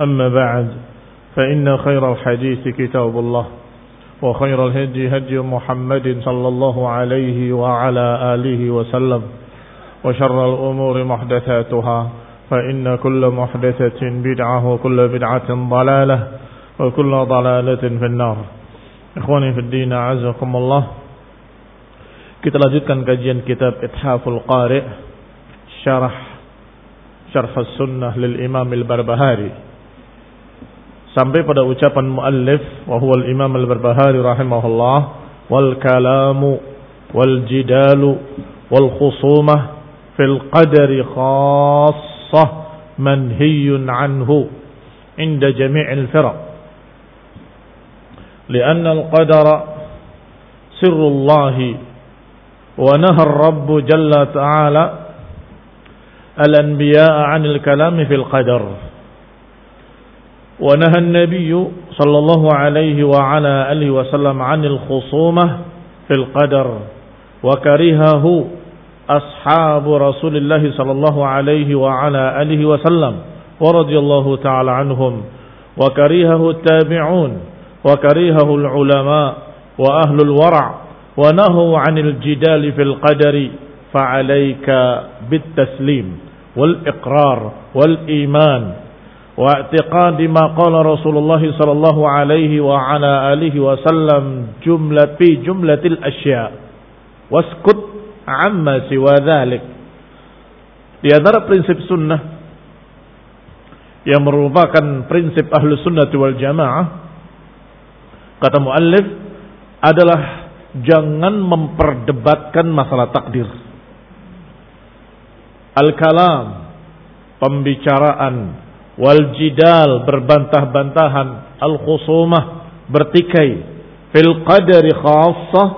أما بعد فإن خير الحديث كتاب الله وخير الهدي هدي محمد صلى الله عليه وعلى آله وسلم وشر الأمور محدثاتها فإن كل محدثة بدعة وكل بدعة ضلالة وكل ضلالة في النار Ikhwani fi din a'azakumullah. Kita lanjutkan kajian kitab Ithaful Qari' Syarah Syarh Sunnah lil Imam Al-Barbahari. Sampai pada ucapan muallif wa huwa al-Imam Al-Barbahari rahimahullah wal kalamu wal jidalu wal khusumah fil qadari khassah manhiyun anhu inda jami'il firaq لأن القدر سر الله ونهى الرب جل تعالى الأنبياء عن الكلام في القدر ونهى النبي صلى الله عليه وعلى آله وسلم عن الخصومة في القدر وكرهه أصحاب رسول الله صلى الله عليه وعلى آله وسلم ورضي الله تعالى عنهم وكرهه التابعون وكرهه العلماء وأهل الورع ونهوا عن الجدال في القدر فعليك بالتسليم والإقرار والإيمان. واعتقاد ما قال رسول الله صلى الله عليه وعلى آله وسلم جملة في جملة الأشياء واسكت عما سوى ذلك di antara prinsip sunnah yang merupakan prinsip ahlu sunnah wal jamaah kata muallif adalah jangan memperdebatkan masalah takdir. Al-kalam, pembicaraan, wal jidal, berbantah-bantahan, al-khusumah, bertikai, fil qadari khassah,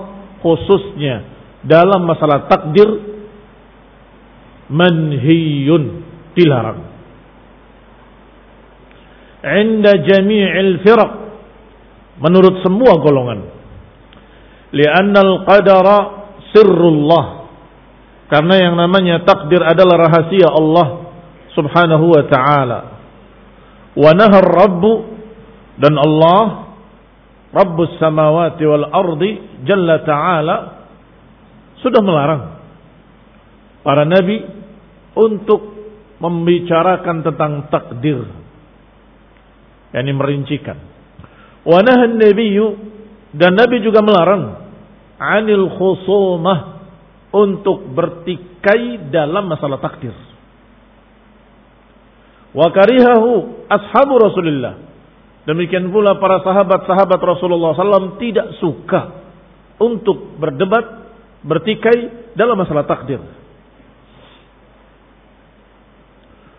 khususnya dalam masalah takdir, manhiyun, dilarang. Inda jami'il firaq, menurut semua golongan. Lianna al-qadara sirrullah. Karena yang namanya takdir adalah rahasia Allah Subhanahu wa taala. Wa nahar rabbu dan Allah Rabbus samawati wal ardi jalla ta'ala sudah melarang para nabi untuk membicarakan tentang takdir yakni merincikan Wa nahan nabiyyu dan Nabi juga melarang anil khusumah untuk bertikai dalam masalah takdir. Wa karihahu ashabu Rasulullah. Demikian pula para sahabat-sahabat Rasulullah SAW tidak suka untuk berdebat, bertikai dalam masalah takdir.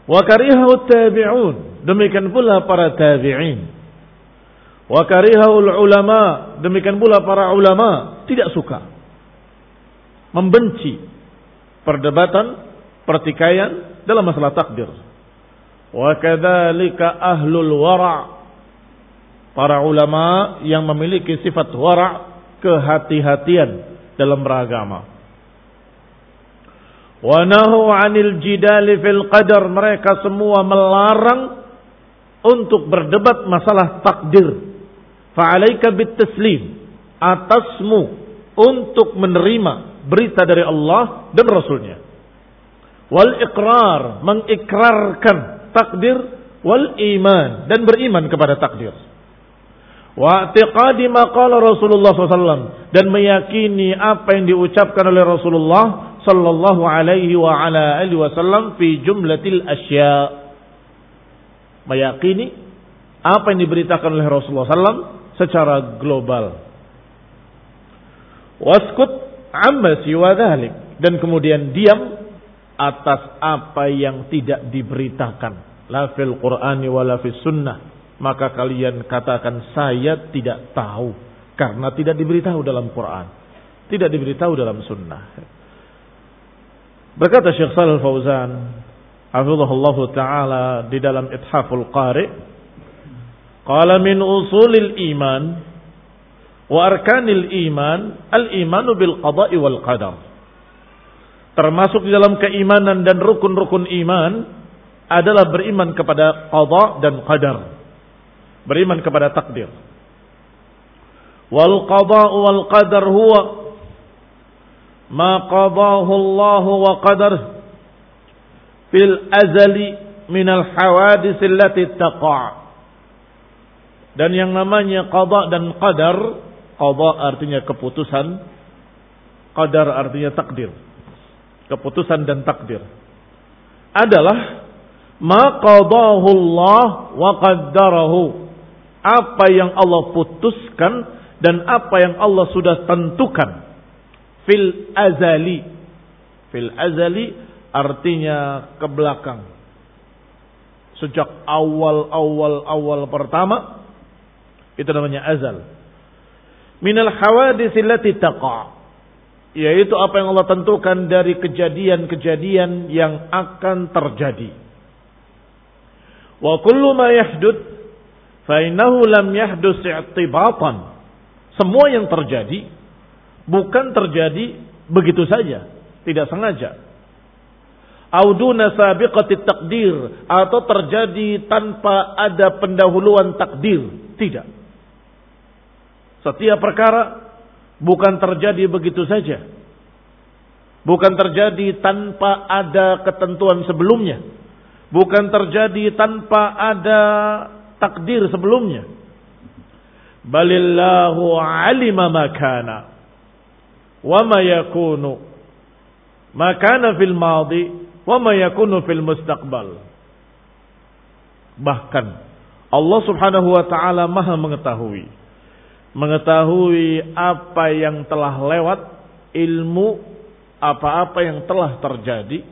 Wa karihahu tabi'un. Demikian pula para tabi'in. Wa karihahul ulama, demikian pula para ulama tidak suka. Membenci perdebatan, pertikaian dalam masalah takdir. Wa kadzalika ahlul wara' para ulama yang memiliki sifat wara' kehati-hatian dalam beragama. Wa nahu 'anil jidali fil qadar mereka semua melarang untuk berdebat masalah takdir. Fa'alaika taslim atasmu untuk menerima berita dari Allah dan Rasulnya. Wal iqrar mengikrarkan takdir wal iman. Dan beriman kepada takdir. Wa i'tiqadi ma qala Rasulullah SAW dan meyakini apa yang diucapkan oleh Rasulullah sallallahu alaihi wa ala alihi wasallam fi jumlatil asya. Meyakini apa yang diberitakan oleh Rasulullah SAW secara global. Waskut amma siwa dhalik. Dan kemudian diam atas apa yang tidak diberitakan la fil qur'ani wala fis sunnah maka kalian katakan saya tidak tahu karena tidak diberitahu dalam Quran, tidak diberitahu dalam sunnah. Berkata Syekh Shalal Fauzan, hafizahullah taala di dalam Ithaful Qari, qala min usulil iman wa arkanil iman al-imanu bil qada'i wal qadar. Termasuk di dalam keimanan dan rukun-rukun iman adalah beriman kepada qada dan qadar. Beriman kepada takdir. Wal qada'u wal qadar huwa ma qadahu Allah wa qadar fil azali min al hawadis allati taqa' dan yang namanya qada dan qadar qada artinya keputusan qadar artinya takdir keputusan dan takdir adalah ma qadahu Allah wa qaddarahu. Apa yang Allah putuskan dan apa yang Allah sudah tentukan. Fil azali. Fil azali artinya ke belakang. Sejak awal-awal awal pertama itu namanya azal. Minal hawadits allati taqa yaitu apa yang Allah tentukan dari kejadian-kejadian yang akan terjadi wa kullu ma yahdud Fainahu lam yahdus i'tibatan. Semua yang terjadi bukan terjadi begitu saja, tidak sengaja. Auduna sabiqati takdir atau terjadi tanpa ada pendahuluan takdir, tidak. Setiap perkara bukan terjadi begitu saja. Bukan terjadi tanpa ada ketentuan sebelumnya. Bukan terjadi tanpa ada takdir sebelumnya. Balillahu alima makana wa ma yakunu makana fil madi wa ma yakunu fil mustaqbal. Bahkan Allah Subhanahu wa taala Maha mengetahui mengetahui apa yang telah lewat ilmu apa-apa yang telah terjadi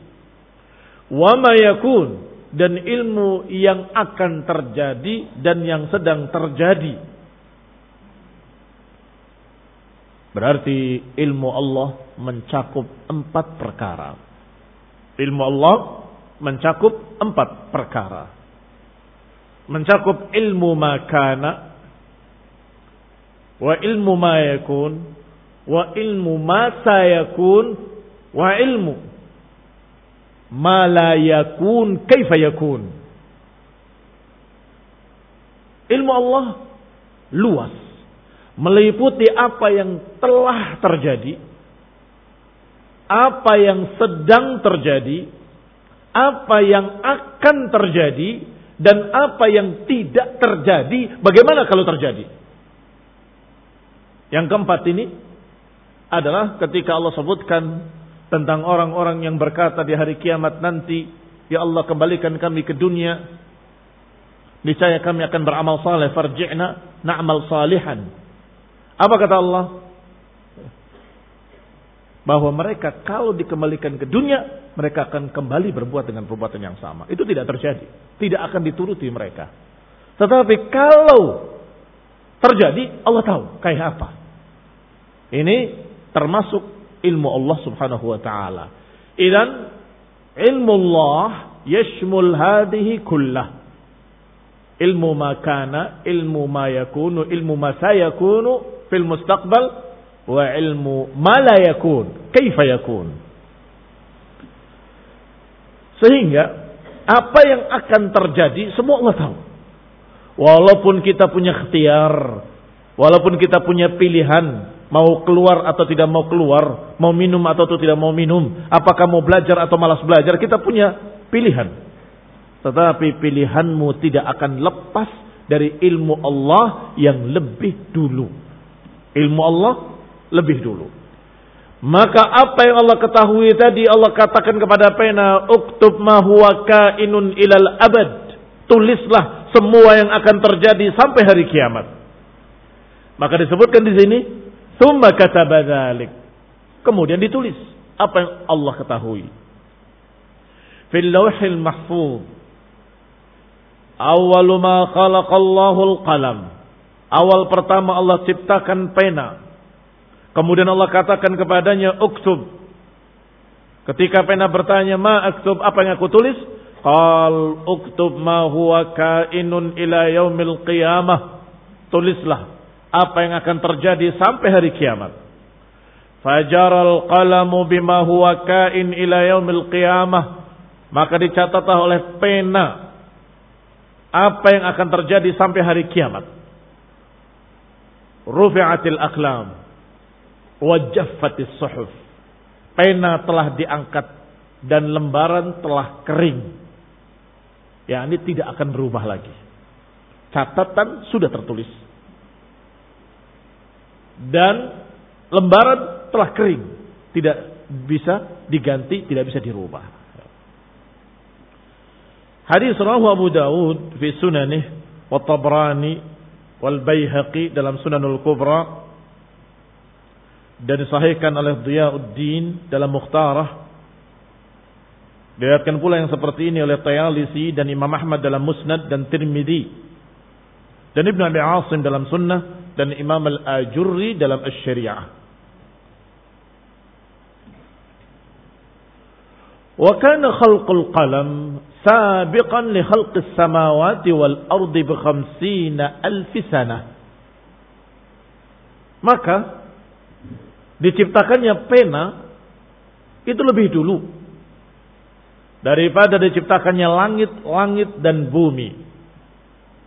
wa ma yakun dan ilmu yang akan terjadi dan yang sedang terjadi. Berarti ilmu Allah mencakup empat perkara. Ilmu Allah mencakup empat perkara. Mencakup ilmu makana, wa ilmu ma yakun, wa ilmu ma sayakun, wa ilmu ma la yakun. Kaifa yakun. Ilmu Allah luas, meliputi apa yang telah terjadi, apa yang sedang terjadi, apa yang akan terjadi, dan apa yang tidak terjadi, bagaimana kalau terjadi. Yang keempat ini adalah ketika Allah sebutkan tentang orang-orang yang berkata di hari kiamat nanti, Ya Allah kembalikan kami ke dunia. Niscaya kami akan beramal saleh. Farji'na na'mal salihan. Apa kata Allah? Bahwa mereka kalau dikembalikan ke dunia, mereka akan kembali berbuat dengan perbuatan yang sama. Itu tidak terjadi. Tidak akan dituruti mereka. Tetapi kalau terjadi, Allah tahu kayak apa. Ini termasuk ilmu Allah Subhanahu wa taala. Idan ilmu Allah yashmul hadhihi kullah. ilmu makana, ilmu ma yakunu, ilmu ma sayakunu fil mustaqbal wa ilmu ma la yakun, kaifa yakun. Sehingga apa yang akan terjadi semua Allah tahu. Walaupun kita punya ikhtiar, walaupun kita punya pilihan, mau keluar atau tidak mau keluar, mau minum atau tidak mau minum, apakah mau belajar atau malas belajar, kita punya pilihan. Tetapi pilihanmu tidak akan lepas dari ilmu Allah yang lebih dulu. Ilmu Allah lebih dulu. Maka apa yang Allah ketahui tadi Allah katakan kepada pena, "Uktub ma huwa kainun ilal abad." Tulislah semua yang akan terjadi sampai hari kiamat. Maka disebutkan di sini, "Tsumma kataba dzalik." Kemudian ditulis apa yang Allah ketahui. Fil lauhil mahfuz Awalu ma khalaqallahu qalam Awal pertama Allah ciptakan pena. Kemudian Allah katakan kepadanya, "Uktub." Ketika pena bertanya, "Ma aktub?" Apa yang aku tulis? Qal uktub ma huwa kainun ila yaumil qiyamah. Tulislah apa yang akan terjadi sampai hari kiamat. Fajaral qalamu bima huwa kain ila yaumil qiyamah. Maka dicatatlah oleh pena apa yang akan terjadi sampai hari kiamat. Rufi'atil aklam. Wajaffatis suhuf. Pena telah diangkat dan lembaran telah kering. Ya ini tidak akan berubah lagi. Catatan sudah tertulis. Dan lembaran telah kering. Tidak bisa diganti, tidak bisa dirubah. Hadis rawahu Abu Dawud fi sunanih wa Tabrani wal Baihaqi dalam Sunanul Kubra dan disahihkan oleh Diyauddin dalam Mukhtarah Diriwayatkan pula yang seperti ini oleh Tayalisi dan Imam Ahmad dalam Musnad dan Tirmidzi dan Ibnu Abi Asim dalam Sunnah dan Imam Al-Ajurri dalam Asy-Syariah. Wa kana khalqul qalam sabiqan li khalqis samawati wal ardi bi khamsina alfi sana. Maka diciptakannya pena itu lebih dulu daripada diciptakannya langit, langit dan bumi.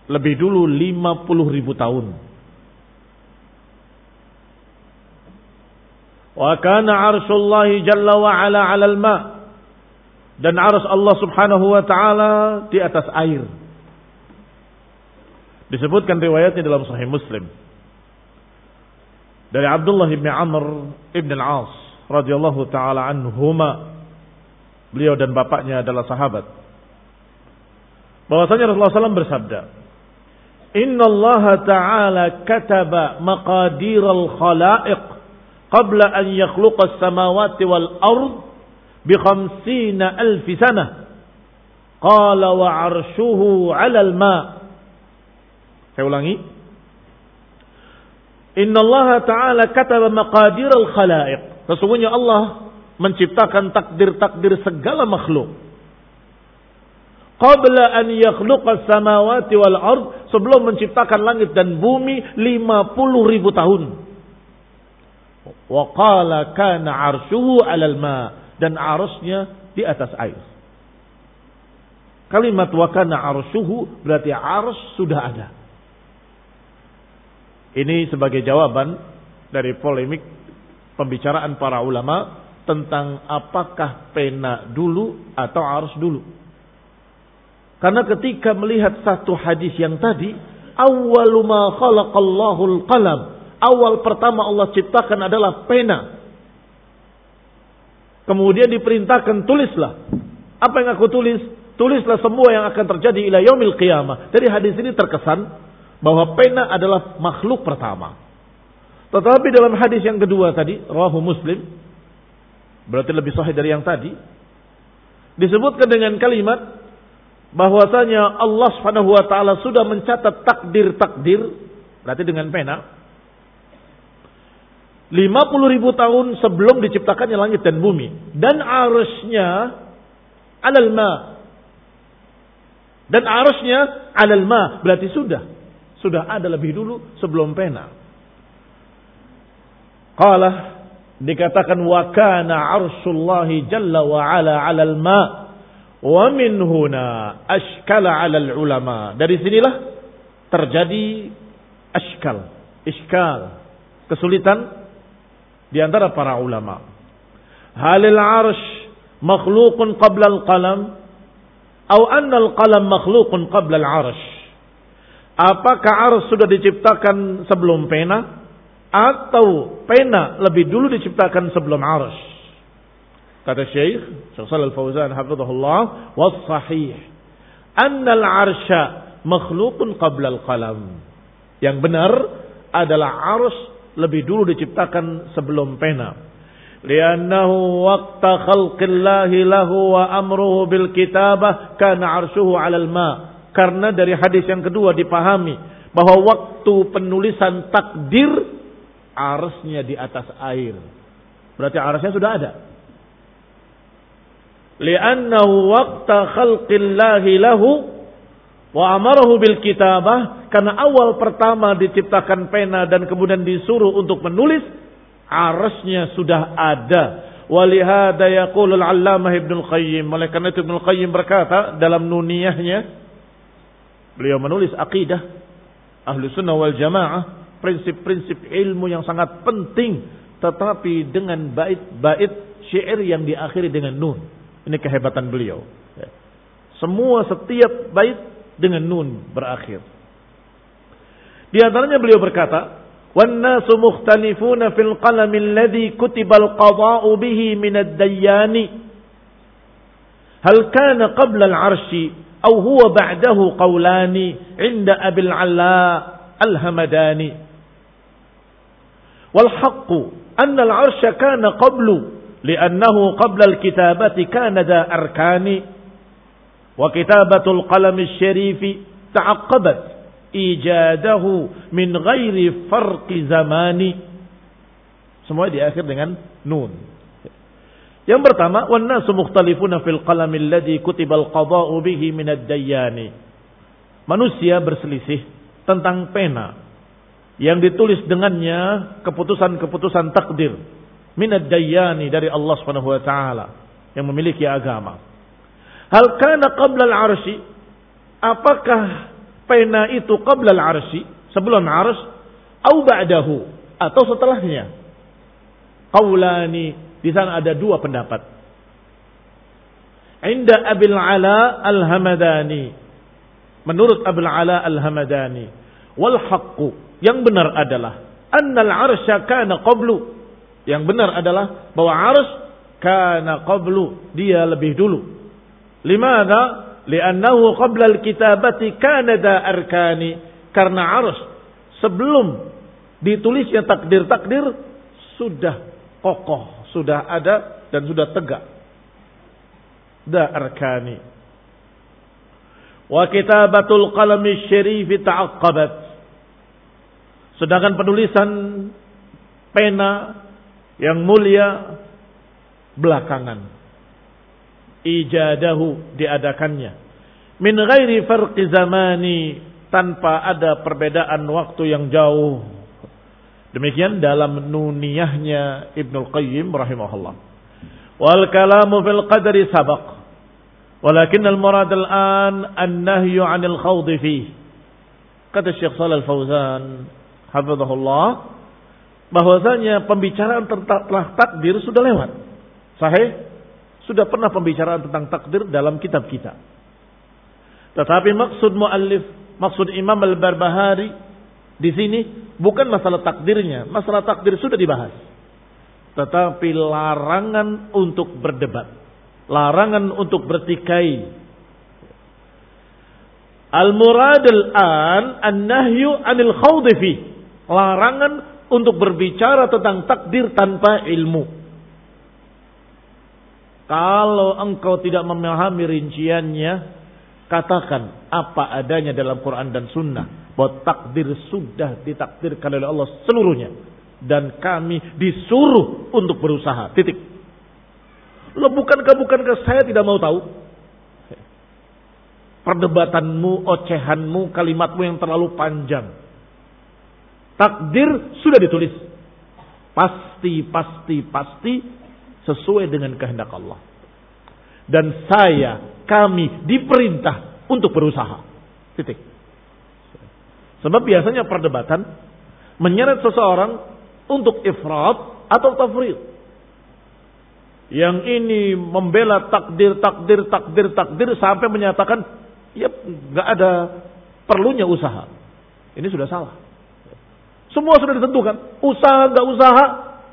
Lebih dulu 50 ribu tahun. Wa kana arshullahi jalla wa ala 'alal ma' dan arus Allah Subhanahu wa taala di atas air. Disebutkan riwayatnya dalam Sahih Muslim. Dari Abdullah bin Amr ibn al-As radhiyallahu taala anhuma. Beliau dan bapaknya adalah sahabat. Bahwasanya Rasulullah SAW bersabda, Inna Allah Ta'ala kataba maqadir al-khalaiq qabla an yakhluqa samawati wal ard bi khamsina alfi sanah. Qala wa arshuhu 'ala al-ma. Saya ulangi. Inna Allah Ta'ala kataba maqadir al-khalaiq. Sesungguhnya Allah menciptakan takdir-takdir segala makhluk. Qabla an yakhluqa samawati wal ard. Sebelum menciptakan langit dan bumi 50 ribu tahun. Wa kana arshuhu alal ma' dan arusnya di atas air. Kalimat wakana arsuhu berarti arus sudah ada. Ini sebagai jawaban dari polemik pembicaraan para ulama tentang apakah pena dulu atau arus dulu. Karena ketika melihat satu hadis yang tadi, awwalu ma khalaqallahu qalam Awal pertama Allah ciptakan adalah pena. Kemudian diperintahkan tulislah. Apa yang aku tulis? Tulislah semua yang akan terjadi ila yaumil qiyamah. Dari hadis ini terkesan bahwa pena adalah makhluk pertama. Tetapi dalam hadis yang kedua tadi, rawahu Muslim, berarti lebih sahih dari yang tadi, disebutkan dengan kalimat bahwasanya Allah Subhanahu wa taala sudah mencatat takdir-takdir, berarti dengan pena, 50 ribu tahun sebelum diciptakannya langit dan bumi. Dan arusnya alal ma. Dan arusnya alal ma, berarti sudah. Sudah ada lebih dulu sebelum pena. Qala dikatakan wa kana arshullahi jalla wa ala alal ma wa min huna ashkala alal ulama. Dari sinilah terjadi ashkal, iskal, kesulitan di antara para ulama. Halil arsh makhlukun qabla al-qalam Au annal qalam makhlukun qabla al-arsh. Apakah arsh sudah diciptakan sebelum pena? Atau pena lebih dulu diciptakan sebelum arsh? Kata Syekh, Syekh Shalal Fauzan hafizahullah, was sahih annal arsha makhlukun qabla al-qalam. Yang benar adalah arsh lebih dulu diciptakan sebelum pena. Waqta khalqillahi lahu wa amruhu bil kitabah kana arshuhu 'alal ma. Karena dari hadis yang kedua dipahami bahwa waktu penulisan takdir arsnya di atas air. Berarti arsnya sudah ada. Liannahu waqta khalqillahi lahu wa amarahu bil kitabah karena awal pertama diciptakan pena dan kemudian disuruh untuk menulis arasnya sudah ada. Walihada yaqulul allamah Ibnu Qayyim. Oleh karena itu Ibnu Qayyim berkata dalam nuniyahnya beliau menulis akidah ahlu sunnah wal jamaah prinsip-prinsip ilmu yang sangat penting tetapi dengan bait-bait syair yang diakhiri dengan nun. Ini kehebatan beliau. Ya. Semua setiap bait dengan nun berakhir. Di antaranya beliau berkata, والناس مختلفون في القلم الذي كتب القضاء به من الديان هل كان قبل العرش أو هو بعده قولان عند أبي العلاء الهمداني والحق أن العرش كان قبل لأنه قبل الكتابة كان ذا Wa kitabatul qalami syarifi ta'aqqabat ijadahu min ghairi farqi zamani. Semua di akhir dengan nun. Yang pertama, wan nasu mukhtalifuna fil qalam alladhi kutibal qada'u bihi min. Manusia berselisih tentang pena yang ditulis dengannya keputusan-keputusan takdir min ad-dayyani dari Allah Subhanahu wa taala yang memiliki agama. Hal kana qabla al-arsy? Apakah pena itu qabla al-arsy, sebelum arsy, au ba'dahu atau setelahnya. Qaulani, di sana ada dua pendapat. Inda Abil Ala Al-Hamadani. Menurut Abil Ala Al-Hamadani. Wal haqqu, yang benar adalah annal arsya kana qablu. Yang benar adalah bahwa arsy kana qablu, dia lebih dulu. Limada? Li'annahu qabla al-kitabati kana da arkani. Karena arus sebelum ditulisnya takdir-takdir sudah kokoh, sudah ada dan sudah tegak. Da arkani. Wa kitabatul qalami syarifi ta'aqqabat. Sedangkan penulisan pena yang mulia belakangan ijadahu diadakannya. Min ghairi farqi zamani tanpa ada perbedaan waktu yang jauh. Demikian dalam nuniyahnya Ibnu Qayyim rahimahullah. Wal kalamu fil qadri sabaq. Walakin al murad al an an nahyu 'anil khawd fi kata Syekh Shalal Fauzan hafizahullah bahwasanya pembicaraan tentang takdir sudah lewat. Sahih sudah pernah pembicaraan tentang takdir dalam kitab kita. Tetapi maksud muallif, maksud Imam Al-Barbahari di sini bukan masalah takdirnya, masalah takdir sudah dibahas. Tetapi larangan untuk berdebat, larangan untuk bertikai. Al-murad al-an an-nahyu anil khawdifi. Larangan untuk berbicara tentang takdir tanpa ilmu. Kalau engkau tidak memahami rinciannya, katakan apa adanya dalam Quran dan Sunnah. Bahwa takdir sudah ditakdirkan oleh Allah seluruhnya. Dan kami disuruh untuk berusaha. Titik. Lo bukankah bukankah saya tidak mau tahu? perdebatanmu, ocehanmu, kalimatmu yang terlalu panjang. Takdir sudah ditulis. Pasti, pasti, pasti sesuai dengan kehendak Allah. Dan saya, kami diperintah untuk berusaha. Titik. Sebab biasanya perdebatan menyeret seseorang untuk ifrat atau tafrid. Yang ini membela takdir, takdir, takdir, takdir sampai menyatakan ya nggak ada perlunya usaha. Ini sudah salah. Semua sudah ditentukan. Usaha nggak usaha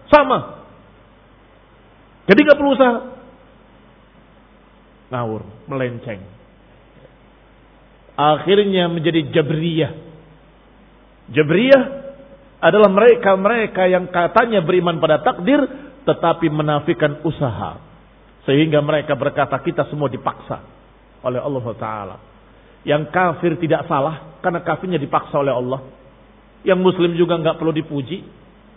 sama. Jadi nggak perlu usaha. Ngawur, melenceng. Akhirnya menjadi Jabriyah. Jabriyah adalah mereka-mereka yang katanya beriman pada takdir tetapi menafikan usaha. Sehingga mereka berkata kita semua dipaksa oleh Allah Taala. Yang kafir tidak salah karena kafirnya dipaksa oleh Allah. Yang muslim juga nggak perlu dipuji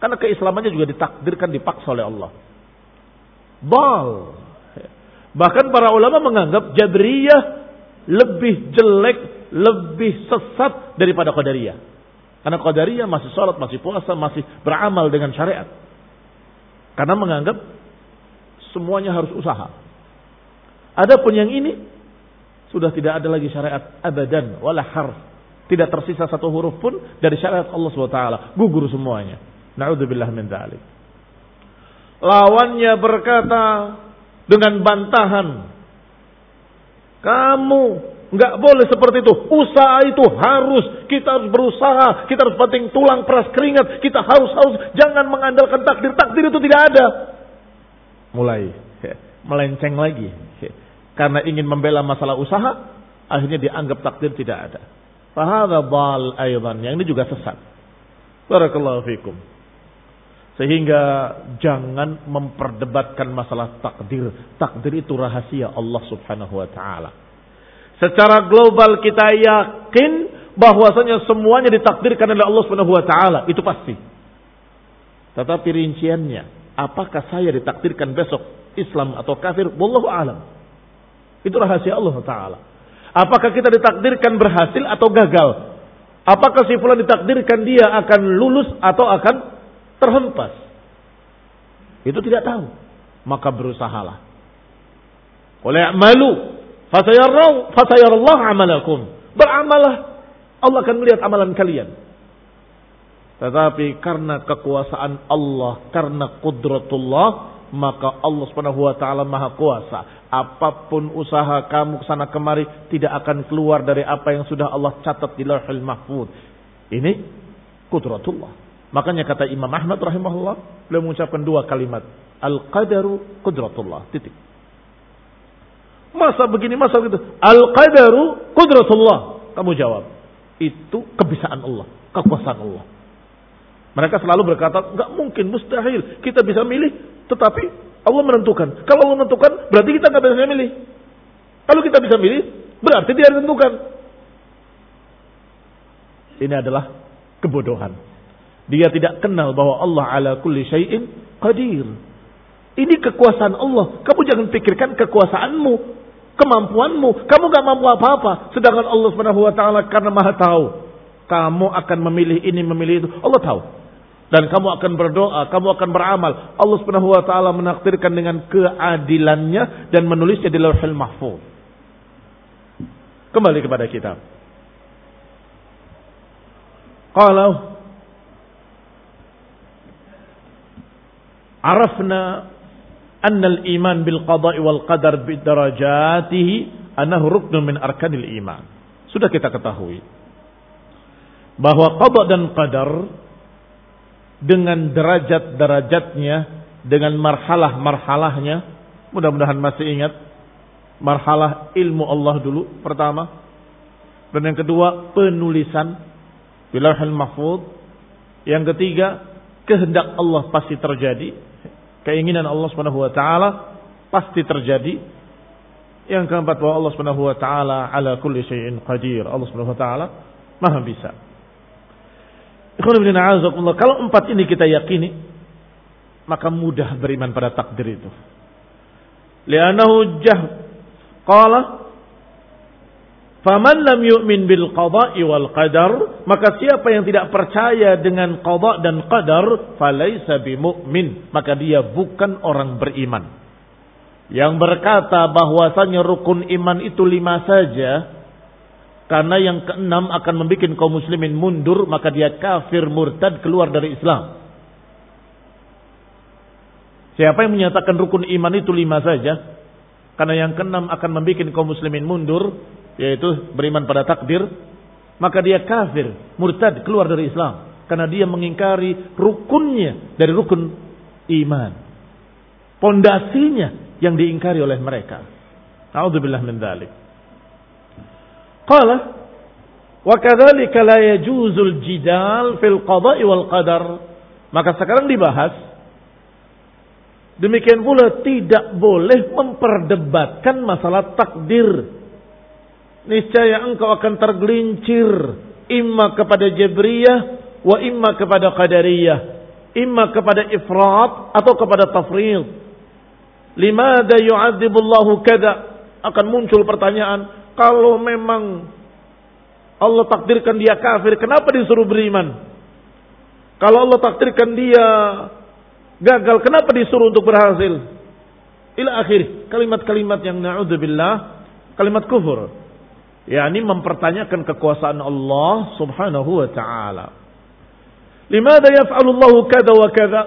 karena keislamannya juga ditakdirkan dipaksa oleh Allah. Bal. Bahkan para ulama menganggap Jabriyah lebih jelek, lebih sesat daripada Qadariyah. Karena Qadariyah masih sholat, masih puasa, masih beramal dengan syariat. Karena menganggap semuanya harus usaha. Adapun yang ini sudah tidak ada lagi syariat abadan wala harf. Tidak tersisa satu huruf pun dari syariat Allah SWT. Gugur semuanya. Na'udzubillah min dzalik. Lawannya berkata dengan bantahan. Kamu nggak boleh seperti itu. Usaha itu harus kita harus berusaha, kita harus penting tulang peras keringat, kita harus harus jangan mengandalkan takdir. Takdir itu tidak ada. Mulai melenceng lagi. Karena ingin membela masalah usaha, akhirnya dianggap takdir tidak ada. Fahadha bal aydan. Yang ini juga sesat. Barakallahu fikum. Sehingga jangan memperdebatkan masalah takdir. Takdir itu rahasia Allah subhanahu wa ta'ala. Secara global kita yakin bahwasanya semuanya ditakdirkan oleh Allah subhanahu wa ta'ala. Itu pasti. Tetapi rinciannya. Apakah saya ditakdirkan besok Islam atau kafir? Wallahu alam. Itu rahasia Allah Ta'ala. Apakah kita ditakdirkan berhasil atau gagal? Apakah si fulan ditakdirkan dia akan lulus atau akan terhempas? Itu tidak tahu. Maka berusahalah. Oleh malu. Fasayarallah amalakum. Beramalah. Allah akan melihat amalan kalian. Tetapi karena kekuasaan Allah, karena kudratullah, maka Allah Subhanahu wa taala Maha Kuasa. Apa pun usaha kamu sana kemari tidak akan keluar dari apa yang sudah Allah catat di Lauhul Mahfuz. Ini kudratullah. Makanya kata Imam Ahmad rahimahullah, beliau mengucapkan dua kalimat, al-qadaru kudratullah. Titik. Masa begini, masa begitu. Al-qadaru kudratullah. Kamu jawab. Itu kebisaan Allah, kekuasaan Allah. Mereka selalu berkata, nggak mungkin, mustahil. Kita bisa milih, tetapi Allah menentukan. Kalau Allah menentukan, berarti kita nggak bisa milih. Kalau kita bisa milih, berarti dia ditentukan. Ini adalah kebodohan. Dia tidak kenal bahwa Allah ala kulli syai'in qadir. Ini kekuasaan Allah. Kamu jangan pikirkan kekuasaanmu, kemampuanmu. Kamu gak mampu apa-apa. Sedangkan Allah Subhanahu wa taala karena Maha tahu. Kamu akan memilih ini, memilih itu. Allah tahu. Dan kamu akan berdoa, kamu akan beramal. Allah Subhanahu wa taala menakdirkan dengan keadilannya dan menulisnya di Lauhul Mahfuz. Kembali kepada kitab. Qala Arafna anna al-iman bil qada'i wal qadar bi darajatihi annahu min arkanil iman. Sudah kita ketahui bahwa qada dan qadar dengan derajat-derajatnya, dengan marhalah-marhalahnya. Mudah-mudahan masih ingat marhalah ilmu Allah dulu pertama. Dan yang kedua penulisan bilahil mahfud. Yang ketiga kehendak Allah pasti terjadi. Keinginan Allah Subhanahu wa taala pasti terjadi. Yang keempat bahwa Allah Subhanahu wa taala ala kulli syai'in qadir. Allah Subhanahu wa taala Maha bisa. Kalau empat ini kita yakini, maka mudah beriman pada takdir itu. Lianahu jah qala Faman lam yu'min bil qada'i wal qadar, maka siapa yang tidak percaya dengan qada dan qadar, falaisa bimumin, maka dia bukan orang beriman. Yang berkata bahwasanya rukun iman itu lima saja, karena yang keenam akan membuat kaum muslimin mundur, maka dia kafir murtad keluar dari Islam. Siapa yang menyatakan rukun iman itu lima saja, karena yang keenam akan membuat kaum muslimin mundur, yaitu beriman pada takdir, maka dia kafir, murtad, keluar dari Islam. Karena dia mengingkari rukunnya dari rukun iman. Pondasinya yang diingkari oleh mereka. A'udzubillah min dzalik. Qala wa kadzalika la yajuzul jidal fil qada'i wal qadar. Maka sekarang dibahas demikian pula tidak boleh memperdebatkan masalah takdir niscaya engkau akan tergelincir. Imma kepada Jabriyah wa imma kepada Qadariyah. Imma kepada ifrat atau kepada tafrid. Limada yu'adzibullahu kada? Akan muncul pertanyaan kalau memang Allah takdirkan dia kafir kenapa disuruh beriman? Kalau Allah takdirkan dia gagal kenapa disuruh untuk berhasil? Ila akhir kalimat-kalimat yang na'udzubillah kalimat kufur yakni mempertanyakan kekuasaan Allah Subhanahu wa taala. Limada yaf'alu Allah kada wa kada?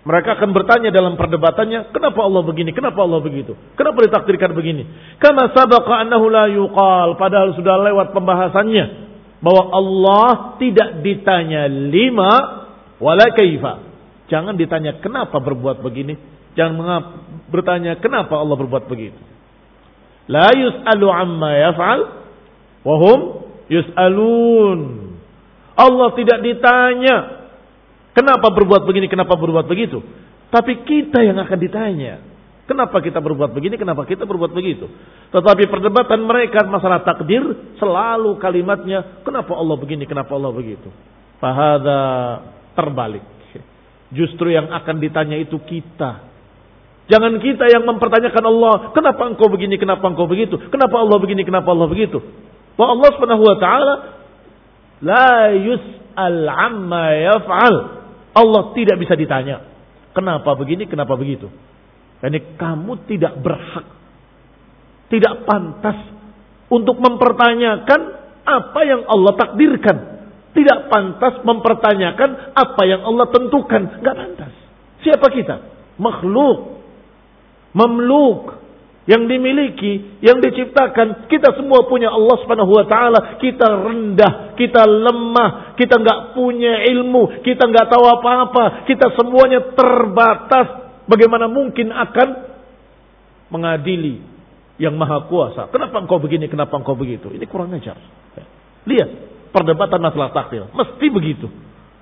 Mereka akan bertanya dalam perdebatannya, kenapa Allah begini, kenapa Allah begitu? Kenapa ditakdirkan begini? Kama sabaqa annahu la yuqal, padahal sudah lewat pembahasannya bahwa Allah tidak ditanya lima wala kaifa. Jangan ditanya kenapa berbuat begini, jangan bertanya kenapa Allah berbuat begitu. La yus'alu amma yaf'al Wahum yus'alun. Allah tidak ditanya. Kenapa berbuat begini, kenapa berbuat begitu. Tapi kita yang akan ditanya. Kenapa kita berbuat begini, kenapa kita berbuat begitu. Tetapi perdebatan mereka masalah takdir selalu kalimatnya, kenapa Allah begini, kenapa Allah begitu. Fahada terbalik. Justru yang akan ditanya itu kita. Jangan kita yang mempertanyakan Allah, kenapa engkau begini, kenapa engkau begitu, kenapa Allah begini, kenapa Allah begitu. Bahwa Allah Subhanahu wa taala la yus'al amma yaf'al. Allah tidak bisa ditanya. Kenapa begini, kenapa begitu? Jadi kamu tidak berhak, tidak pantas untuk mempertanyakan apa yang Allah takdirkan. Tidak pantas mempertanyakan apa yang Allah tentukan. Gak pantas. Siapa kita? Makhluk. Memluk yang dimiliki, yang diciptakan. Kita semua punya Allah Subhanahu wa taala. Kita rendah, kita lemah, kita nggak punya ilmu, kita nggak tahu apa-apa. Kita semuanya terbatas. Bagaimana mungkin akan mengadili yang maha kuasa? Kenapa engkau begini? Kenapa engkau begitu? Ini kurang ajar. Lihat perdebatan masalah takdir, mesti begitu.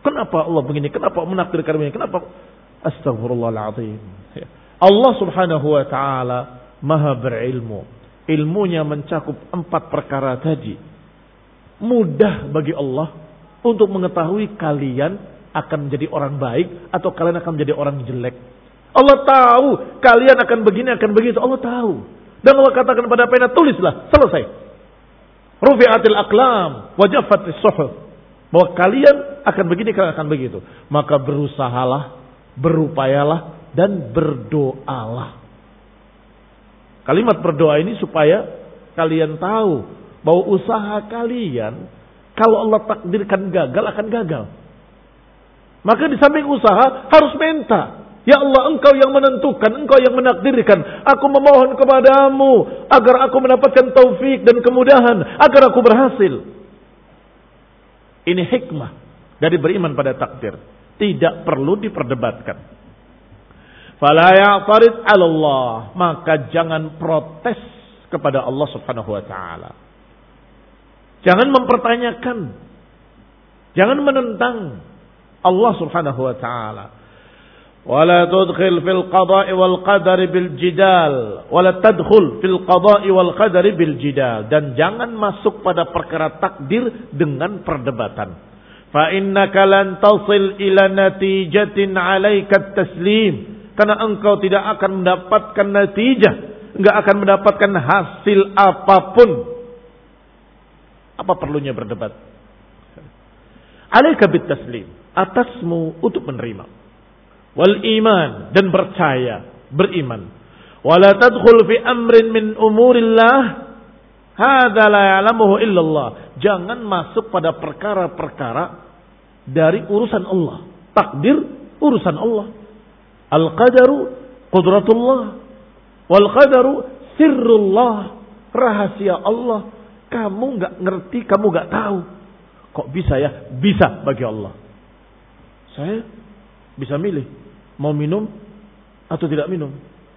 Kenapa Allah begini? Kenapa menakdirkan begini? Kenapa? Astagfirullahaladzim. Allah subhanahu wa ta'ala maha berilmu. Ilmunya mencakup empat perkara tadi. Mudah bagi Allah untuk mengetahui kalian akan menjadi orang baik atau kalian akan menjadi orang jelek. Allah tahu kalian akan begini akan begitu. Allah tahu. Dan Allah katakan pada pena tulislah. Selesai. Rufi'atil aklam. Wajafatis suhuf. Bahwa kalian akan begini, kalian akan begitu. Maka berusahalah, berupayalah, dan berdoalah. Kalimat berdoa ini supaya kalian tahu bahwa usaha kalian kalau Allah takdirkan gagal akan gagal. Maka di samping usaha harus minta. Ya Allah engkau yang menentukan, engkau yang menakdirkan. Aku memohon kepadamu agar aku mendapatkan taufik dan kemudahan. Agar aku berhasil. Ini hikmah dari beriman pada takdir. Tidak perlu diperdebatkan. Fala ya'tarid Allah, maka jangan protes kepada Allah Subhanahu wa taala. Jangan mempertanyakan. Jangan menentang Allah Subhanahu wa taala. Wala tudkhil fil qada'i wal qadari bil jidal. Wala tadkhul fil qada'i wal qadari bil jidal. Dan jangan masuk pada perkara takdir dengan perdebatan. Fa innaka lan tasil ila natijatin 'alaika taslim karena engkau tidak akan mendapatkan natijah, enggak akan mendapatkan hasil apa pun Apa perlunya berdebat? Alaika bit taslim. Atasmu untuk menerima. Wal iman dan percaya, beriman. Wala tadkhul fi amrin min umurillah Hadza la ya'lamuhu illallah. Jangan masuk pada perkara-perkara dari urusan Allah. Takdir urusan Allah. Al-qadaru qudratullah. Wal qadaru sirrullah. Rahasia Allah. Kamu nggak ngerti, kamu nggak tahu. Kok bisa ya? Bisa bagi Allah. Saya bisa milih mau minum atau tidak minum.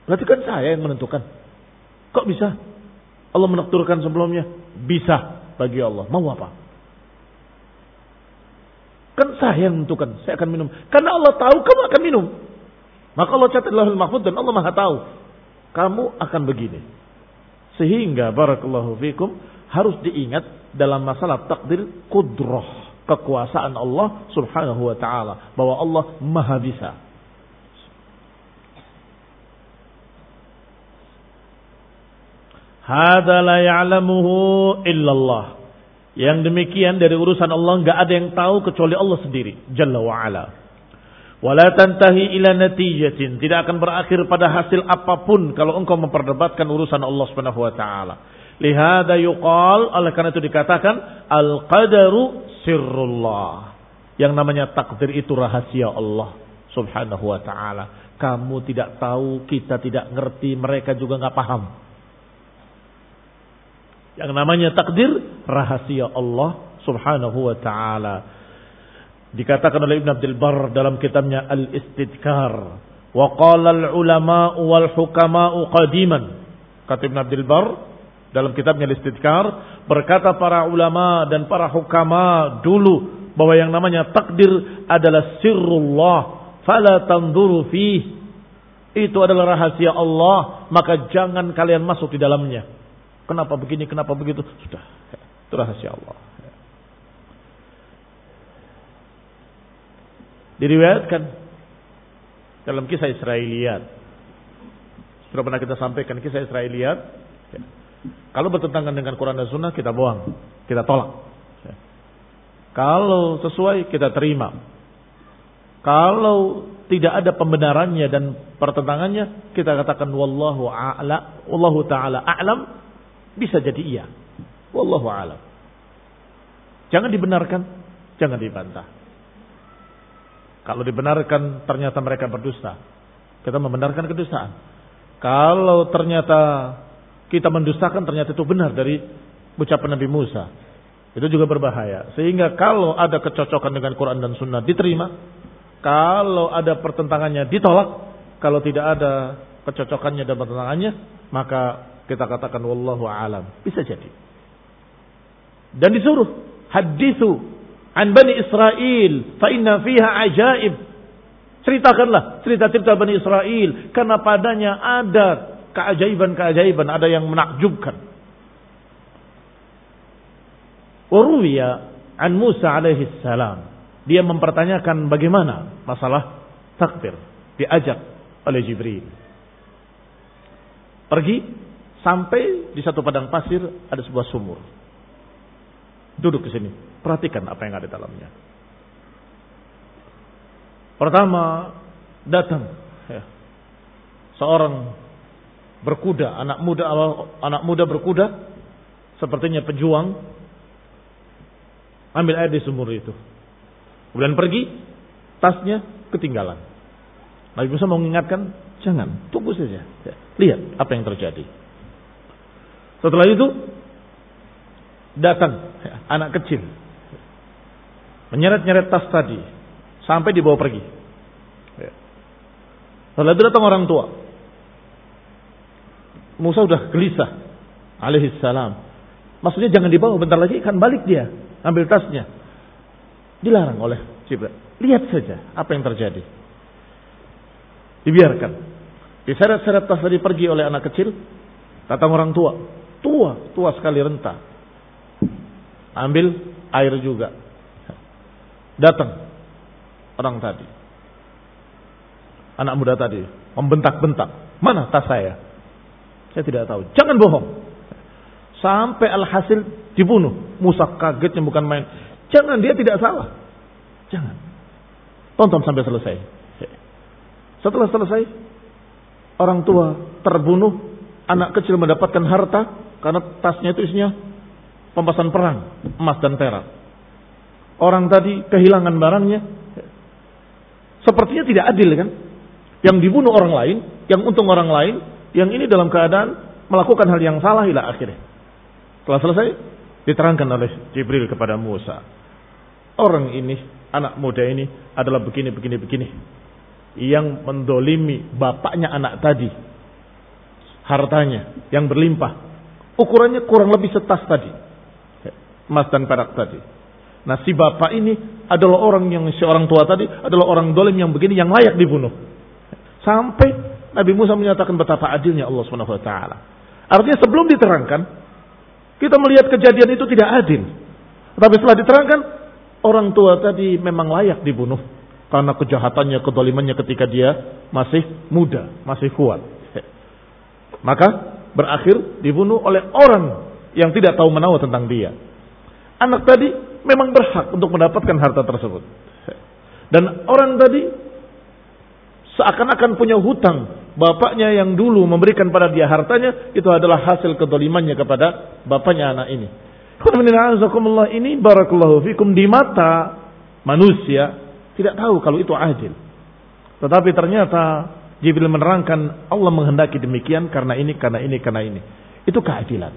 Berarti kan saya yang menentukan. Kok bisa? Allah menakdirkan sebelumnya bisa bagi Allah. Mau apa? Kan saya yang menentukan, saya akan minum. Karena Allah tahu kamu akan minum. Maka Allah catat lahul mahfud dan Allah maha tahu. Kamu akan begini. Sehingga barakallahu fikum harus diingat dalam masalah takdir kudroh. Kekuasaan Allah subhanahu wa ta'ala. Bahwa Allah maha bisa. Hada la ya'lamuhu illallah. Yang demikian dari urusan Allah nggak ada yang tahu kecuali Allah sendiri, Jalla wa ala. Wala tantahi ila natijatin, tidak akan berakhir pada hasil apa pun kalau engkau memperdebatkan urusan Allah Subhanahu wa taala. Lihada yuqal, oleh karena itu dikatakan al-qadaru sirrullah. Yang namanya takdir itu rahasia Allah Subhanahu wa taala. Kamu tidak tahu, kita tidak ngerti, mereka juga nggak paham. Yang namanya takdir rahasia Allah Subhanahu wa taala. Dikatakan oleh Ibn Abdul Bar dalam kitabnya Al-Istidkar, wa al-ulama wal hukama qadiman. Kata Ibn Abdul Bar dalam kitabnya Al-Istidkar, berkata para ulama dan para hukama dulu bahwa yang namanya takdir adalah sirrullah, fala tanzuru fih. Itu adalah rahasia Allah, maka jangan kalian masuk di dalamnya. Kenapa begini, kenapa begitu? Sudah. Itu rahasia Allah. Diriwayatkan dalam kisah Israeliat. Sudah pernah kita sampaikan kisah Israeliat. Kalau bertentangan dengan Quran dan Sunnah kita buang, kita tolak. Kalau sesuai kita terima. Kalau tidak ada pembenarannya dan pertentangannya, kita katakan wallahu a'la, wallahu taala a'lam bisa jadi iya. Wallahu alam. Jangan dibenarkan, jangan dibantah. Kalau dibenarkan ternyata mereka berdusta, kita membenarkan kedustaan. Kalau ternyata kita mendustakan ternyata itu benar dari ucapan Nabi Musa. Itu juga berbahaya. Sehingga kalau ada kecocokan dengan Quran dan Sunnah diterima. Kalau ada pertentangannya ditolak. Kalau tidak ada kecocokannya dan pertentangannya. Maka kita katakan wallahu alam. Bisa jadi. Dan disuruh hadithu an Bani Israel fa inna fiha ajaib. Ceritakanlah cerita-cerita Bani Israel karena padanya ada keajaiban-keajaiban, ada yang menakjubkan. Uruwiya an Musa alaihi salam. Dia mempertanyakan bagaimana masalah takdir. Diajak oleh Jibril. Pergi Sampai di satu padang pasir ada sebuah sumur. Duduk di sini, perhatikan apa yang ada dalamnya. Pertama, datang ya, seorang berkuda, anak muda anak muda berkuda, sepertinya pejuang, ambil air di sumur itu. Kemudian pergi, tasnya ketinggalan. Nabi Musa mau mengingatkan, jangan, tunggu saja. Ya, lihat apa yang terjadi. Setelah itu datang anak kecil. Menyeret-nyeret tas tadi. Sampai dibawa pergi. Setelah itu datang orang tua. Musa sudah gelisah. Alaihissalam. Maksudnya jangan dibawa bentar lagi kan balik dia. Ambil tasnya. Dilarang oleh Jibril. Lihat saja apa yang terjadi. Dibiarkan. Diseret-seret tas tadi pergi oleh anak kecil. Datang orang tua. Tua, tua sekali renta. Ambil air juga. Datang orang tadi. Anak muda tadi membentak-bentak. Mana tas saya? Saya tidak tahu. Jangan bohong. Sampai alhasil dibunuh. Musa kagetnya bukan main. Jangan dia tidak salah. Jangan. Tonton sampai selesai. Setelah selesai, orang tua terbunuh, anak kecil mendapatkan harta karena tasnya itu isinya pempasan perang, emas dan perak. Orang tadi kehilangan barangnya. Sepertinya tidak adil kan? Yang dibunuh orang lain, yang untung orang lain, yang ini dalam keadaan melakukan hal yang salah ila akhirnya. Setelah selesai, diterangkan oleh Jibril kepada Musa. Orang ini, anak muda ini adalah begini, begini, begini. Yang mendolimi bapaknya anak tadi. Hartanya yang berlimpah. Ukurannya kurang lebih setas tadi. Emas dan perak tadi. Nah si bapak ini adalah orang yang si orang tua tadi adalah orang dolim yang begini yang layak dibunuh. Sampai Nabi Musa menyatakan betapa adilnya Allah Subhanahu wa taala. Artinya sebelum diterangkan kita melihat kejadian itu tidak adil. Tapi setelah diterangkan orang tua tadi memang layak dibunuh karena kejahatannya, kedolimannya ketika dia masih muda, masih kuat. Maka berakhir dibunuh oleh orang yang tidak tahu menahu tentang dia. Anak tadi memang berhak untuk mendapatkan harta tersebut. Dan orang tadi seakan-akan punya hutang. Bapaknya yang dulu memberikan pada dia hartanya, itu adalah hasil kedolimannya kepada bapaknya anak ini. Ini barakallahu fikum di mata manusia tidak tahu kalau itu adil. Tetapi ternyata Jibril menerangkan Allah menghendaki demikian karena ini, karena ini, karena ini. Itu keadilan.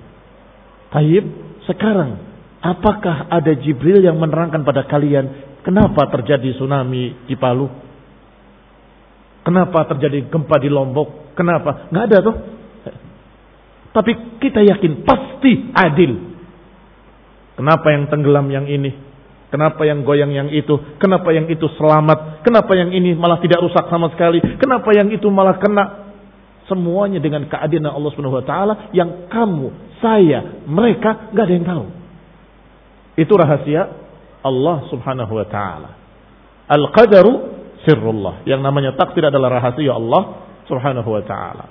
Taib, sekarang apakah ada Jibril yang menerangkan pada kalian kenapa terjadi tsunami di Palu? Kenapa terjadi gempa di Lombok? Kenapa? Nggak ada tuh. Tapi kita yakin pasti adil. Kenapa yang tenggelam yang ini? Kenapa yang goyang yang itu? Kenapa yang itu selamat? Kenapa yang ini malah tidak rusak sama sekali? Kenapa yang itu malah kena? Semuanya dengan keadilan Allah Subhanahu wa taala yang kamu, saya, mereka nggak ada yang tahu. Itu rahasia Allah Subhanahu wa taala. Al-qadaru sirrullah. Yang namanya takdir adalah rahasia Allah Subhanahu wa taala.